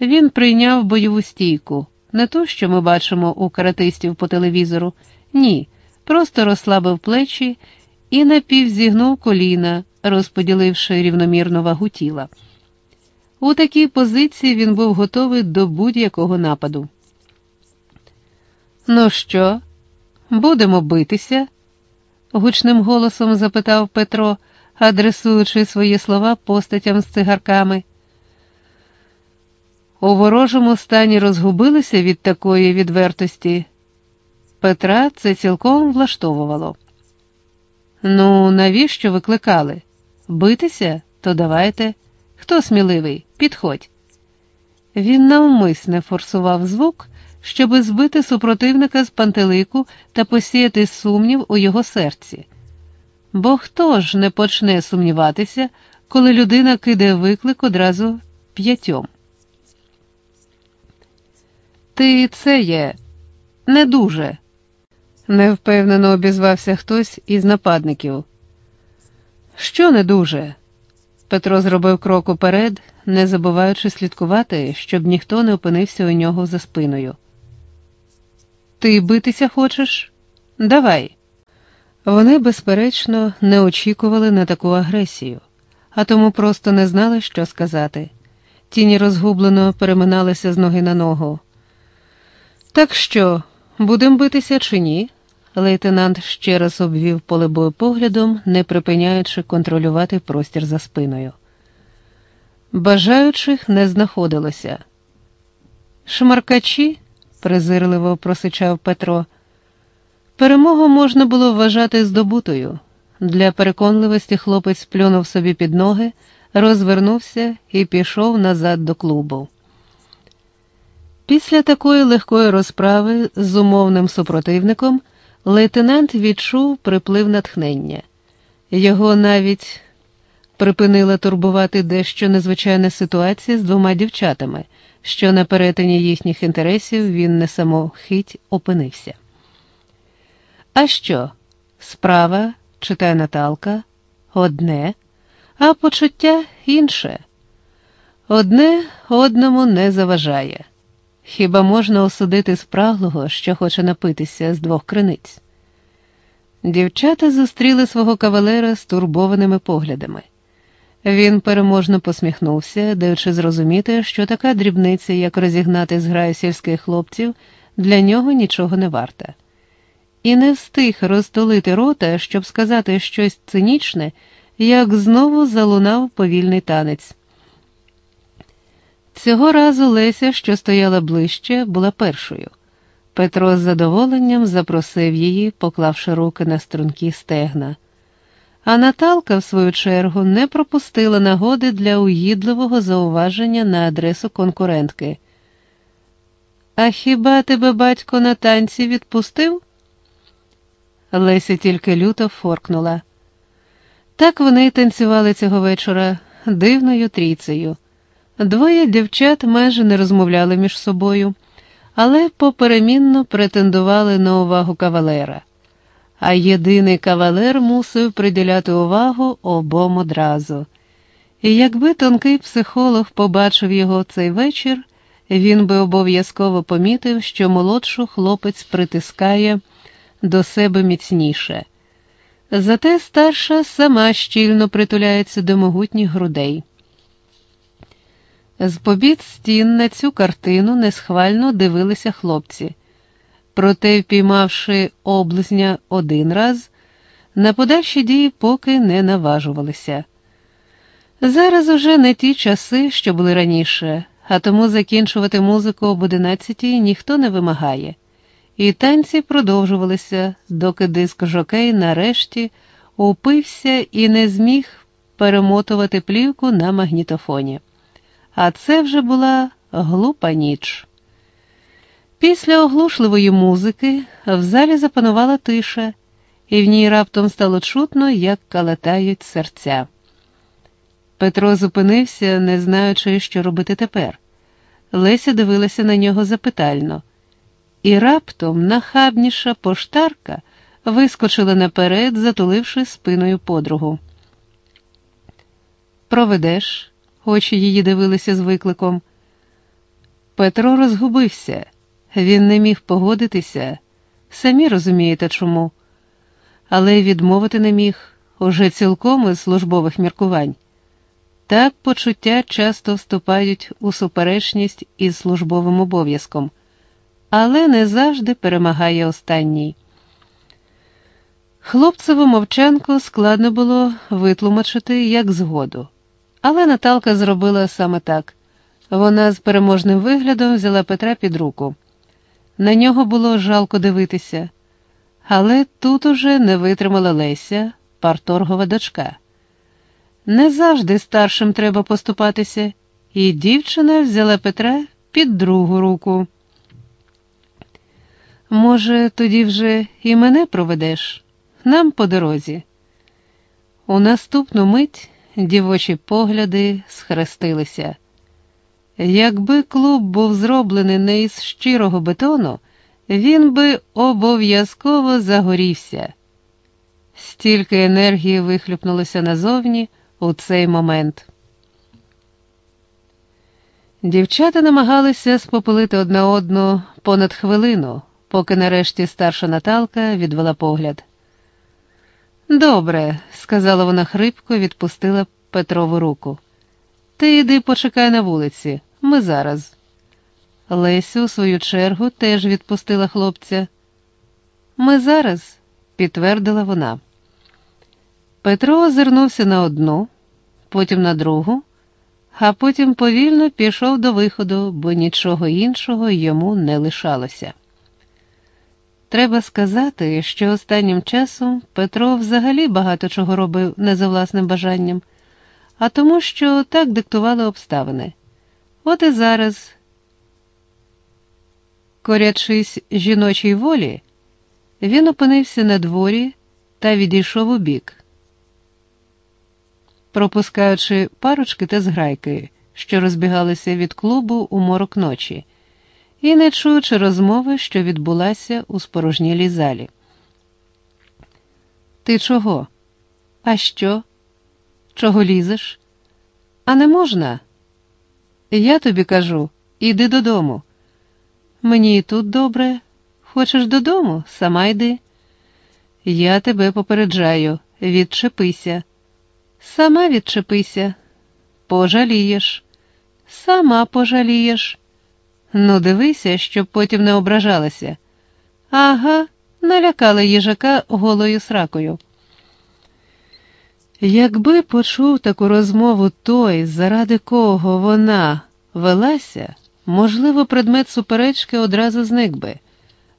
Він прийняв бойову стійку, не ту, що ми бачимо у каратистів по телевізору, ні, просто розслабив плечі і напівзігнув коліна, розподіливши рівномірну вагу тіла. У такій позиції він був готовий до будь-якого нападу. Ну що, будемо битися? гучним голосом запитав Петро, адресуючи свої слова постатям з цигарками. У ворожому стані розгубилися від такої відвертості. Петра це цілком влаштовувало. Ну, навіщо викликали? Битися? То давайте. Хто сміливий? Підходь. Він навмисне форсував звук, щоби збити супротивника з пантелику та посіяти сумнів у його серці. Бо хто ж не почне сумніватися, коли людина кидає виклик одразу п'ятьом? Ти це є не дуже, невпевнено обізвався хтось із нападників. Що не дуже? Петро зробив крок уперед, не забуваючи слідкувати, щоб ніхто не опинився у нього за спиною. Ти битися хочеш? Давай. Вони, безперечно, не очікували на таку агресію, а тому просто не знали, що сказати. Тіні розгублено переминалися з ноги на ногу. Так що, будемо битися чи ні? Лейтенант ще раз обвів поле бою поглядом, не припиняючи контролювати простір за спиною. Бажаючих не знаходилося. Шмаркачі, презирливо просичав Петро, перемогу можна було вважати здобутою. Для переконливості хлопець плюнув собі під ноги, розвернувся і пішов назад до клубу. Після такої легкої розправи з умовним супротивником лейтенант відчув приплив натхнення. Його навіть припинила турбувати дещо незвичайна ситуація з двома дівчатами, що на перетині їхніх інтересів він не самохить опинився. А що? Справа, читає Наталка, одне, а почуття інше. Одне одному не заважає. Хіба можна осудити спраглого, що хоче напитися з двох криниць? Дівчата зустріли свого кавалера стурбованими поглядами. Він переможно посміхнувся, даючи зрозуміти, що така дрібниця, як розігнати зграю сільських хлопців, для нього нічого не варта. І не встиг розтолити рота, щоб сказати щось цинічне, як знову залунав повільний танець. Цього разу Леся, що стояла ближче, була першою. Петро з задоволенням запросив її, поклавши руки на струнки стегна. А Наталка, в свою чергу, не пропустила нагоди для уїдливого зауваження на адресу конкурентки. А хіба тебе батько на танці відпустив? Леся тільки люто форкнула. Так вони й танцювали цього вечора дивною трійцею. Двоє дівчат майже не розмовляли між собою, але поперемінно претендували на увагу кавалера, а єдиний кавалер мусив приділяти увагу обом одразу. І якби тонкий психолог побачив його цей вечір, він би обов'язково помітив, що молодшу хлопець притискає до себе міцніше. Зате старша сама щільно притуляється до могутніх грудей. З побід стін на цю картину несхвально дивилися хлопці, проте, впіймавши облизня один раз, на подальші дії поки не наважувалися. Зараз уже не ті часи, що були раніше, а тому закінчувати музику об одинадцятій ніхто не вимагає, і танці продовжувалися, доки диск жокей нарешті упився і не зміг перемотувати плівку на магнітофоні а це вже була глупа ніч. Після оглушливої музики в залі запанувала тиша, і в ній раптом стало чутно, як калатають серця. Петро зупинився, не знаючи, що робити тепер. Леся дивилася на нього запитально, і раптом нахабніша поштарка вискочила наперед, затуливши спиною подругу. Проведеш? Очі її дивилися з викликом. Петро розгубився, він не міг погодитися, самі розумієте чому, але й відмовити не міг уже цілком із службових міркувань. Так почуття часто вступають у суперечність із службовим обов'язком, але не завжди перемагає останній. Хлопцеву мовчанку складно було витлумачити як згоду, але Наталка зробила саме так. Вона з переможним виглядом взяла Петра під руку. На нього було жалко дивитися, але тут уже не витримала Леся, парторгова дочка. Не завжди старшим треба поступатися, і дівчина взяла Петра під другу руку. Може, тоді вже і мене проведеш, нам по дорозі. У наступну мить дівочі погляди схрестилися. Якби клуб був зроблений не із щирого бетону, він би обов'язково загорівся. Стільки енергії вихлюпнулося назовні у цей момент. Дівчата намагалися спопилити одна одну понад хвилину, поки нарешті старша Наталка відвела погляд. Добре, сказала вона хрипко, відпустила Петрову руку. Ти йди почекай на вулиці, ми зараз. Лесю, у свою чергу, теж відпустила хлопця. Ми зараз, підтвердила вона. Петро озирнувся на одну, потім на другу, а потім повільно пішов до виходу, бо нічого іншого йому не лишалося. Треба сказати, що останнім часом Петро взагалі багато чого робив не за власним бажанням, а тому, що так диктували обставини. От і зараз, корячись жіночій волі, він опинився на дворі та відійшов у бік пропускаючи парочки та зграйки, що розбігалися від клубу у морок ночі, і не чуючи розмови, що відбулася у спорожнілій залі. Ти чого? А що? Чого лізеш? А не можна? Я тобі кажу, іди додому. Мені і тут добре. Хочеш додому, сама йди. Я тебе попереджаю, відчепися. Сама відчепися, пожалієш, сама пожалієш. Ну, дивися, щоб потім не ображалася. Ага, налякали їжака голою сракою. Якби почув таку розмову той, заради кого вона велася, можливо, предмет суперечки одразу зник би.